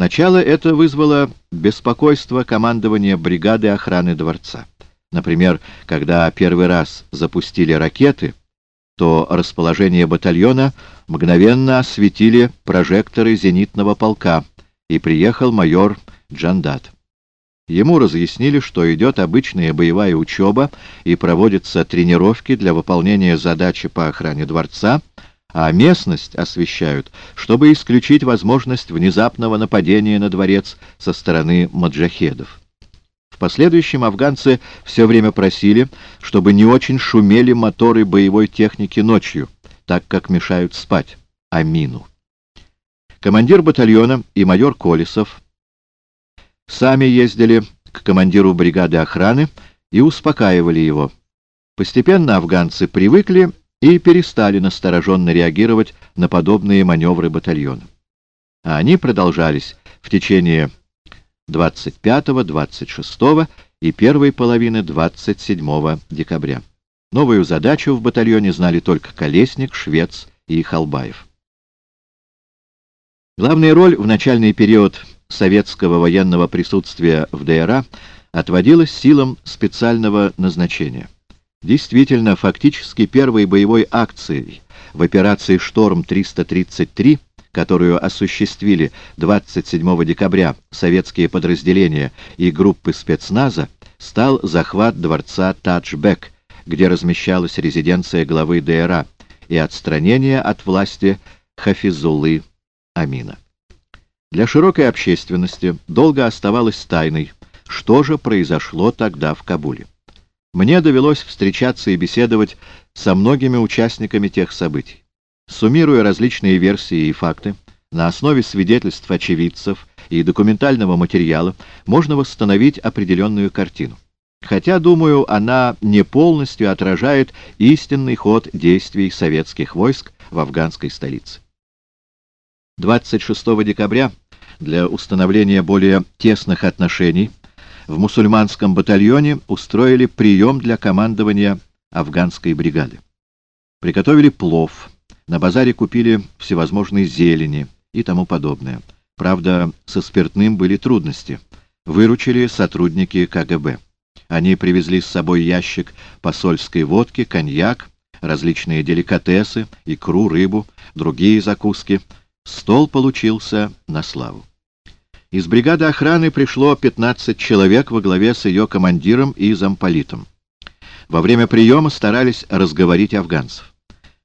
Сначала это вызвало беспокойство командования бригады охраны дворца. Например, когда первый раз запустили ракеты, то расположение батальона мгновенно осветили прожекторы зенитного полка, и приехал майор Джандат. Ему разъяснили, что идет обычная боевая учеба и проводятся тренировки для выполнения задачи по охране дворца, а местность освещают, чтобы исключить возможность внезапного нападения на дворец со стороны маджахедов. В последующем афганцы все время просили, чтобы не очень шумели моторы боевой техники ночью, так как мешают спать. Амину. Командир батальона и майор Колесов сами ездили к командиру бригады охраны и успокаивали его. Постепенно афганцы привыкли и перестали настороженно реагировать на подобные маневры батальона. А они продолжались в течение 25, 26 и первой половины 27 декабря. Новую задачу в батальоне знали только Колесник, Швец и Халбаев. Главная роль в начальный период советского военного присутствия в ДРА отводилась силам специального назначения. Действительно, фактически первой боевой акцией в операции «Шторм-333», которую осуществили 27 декабря советские подразделения и группы спецназа, стал захват дворца Таджбек, где размещалась резиденция главы ДРА, и отстранение от власти Хафизулы Амина. Для широкой общественности долго оставалось тайной, что же произошло тогда в Кабуле. Мне довелось встречаться и беседовать со многими участниками тех событий. Суммируя различные версии и факты, на основе свидетельств очевидцев и документального материала можно восстановить определенную картину. Хотя, думаю, она не полностью отражает истинный ход действий советских войск в афганской столице. 26 декабря для установления более тесных отношений в мусульманском батальоне устроили прием для командования афганской бригады. Приготовили плов, на базаре купили всевозможные зелени и тому подобное. Правда, со спиртным были трудности. Выручили сотрудники КГБ. Они привезли с собой ящик посольской водки, коньяк, различные деликатесы, икру, рыбу, другие закуски. Стол получился на славу. Из бригады охраны пришло 15 человек во главе с ее командиром и замполитом. Во время приема старались разговорить афганцев.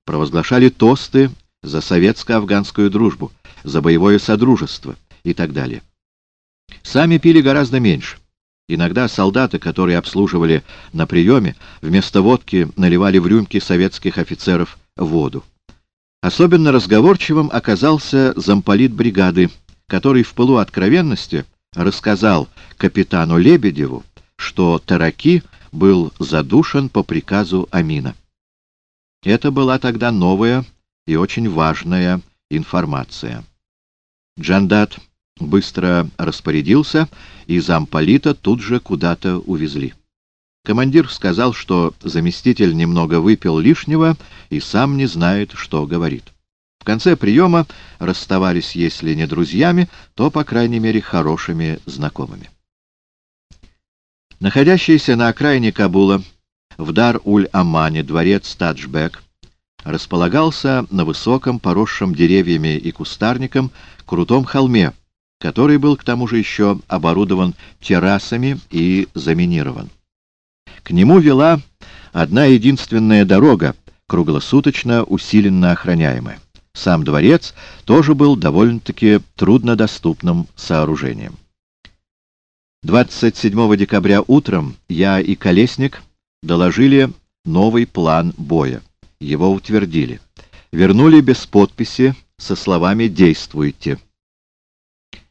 Провозглашали тосты за советско-афганскую дружбу, за боевое содружество и так далее. Сами пили гораздо меньше. Иногда солдаты, которые обслуживали на приеме, вместо водки наливали в рюмки советских офицеров воду. Особенно разговорчивым оказался замполит бригады, который в пылу откровенности рассказал капитану Лебедеву, что Тараки был задушен по приказу Амина. Это была тогда новая и очень важная информация. Джандат быстро распорядился, и замполита тут же куда-то увезли. Командир сказал, что заместитель немного выпил лишнего и сам не знает, что говорит. В конце приема расставались, если не друзьями, то, по крайней мере, хорошими знакомыми. Находящийся на окраине Кабула, в Дар-уль-Амане, дворец Таджбек, располагался на высоком, поросшем деревьями и кустарником, крутом холме, который был к тому же еще оборудован террасами и заминирован. К нему вела одна единственная дорога, круглосуточно усиленно охраняемая. Сам дворец тоже был довольно-таки труднодоступным сооружением. 27 декабря утром я и Колесник доложили новый план боя. Его утвердили. Вернули без подписи со словами «Действуйте».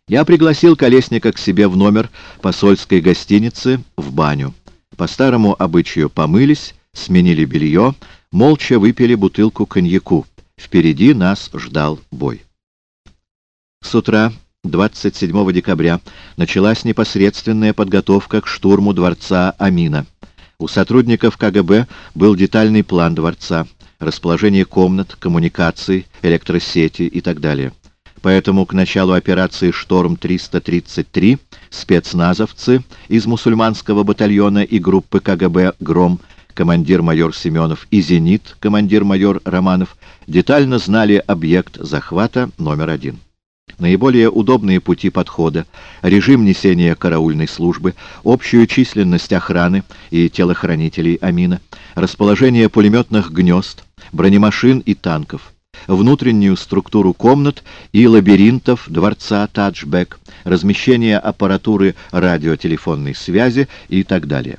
Я пригласил Колесника к себе в номер посольской гостиницы в баню. По старому обычаю помылись, сменили белье, молча выпили бутылку коньяку. Впереди нас ждал бой. С утра 27 декабря началась непосредственная подготовка к штурму дворца Амина. У сотрудников КГБ был детальный план дворца, расположение комнат, коммуникаций, электросети и так далее. Поэтому к началу операции «Шторм-333» спецназовцы из мусульманского батальона и группы КГБ «Гром» командир-майор Семенов и «Зенит» командир-майор Романов детально знали объект захвата номер один. Наиболее удобные пути подхода, режим несения караульной службы, общую численность охраны и телохранителей Амина, расположение пулеметных гнезд, бронемашин и танков, внутреннюю структуру комнат и лабиринтов дворца Таджбек, размещение аппаратуры радиотелефонной связи и так далее.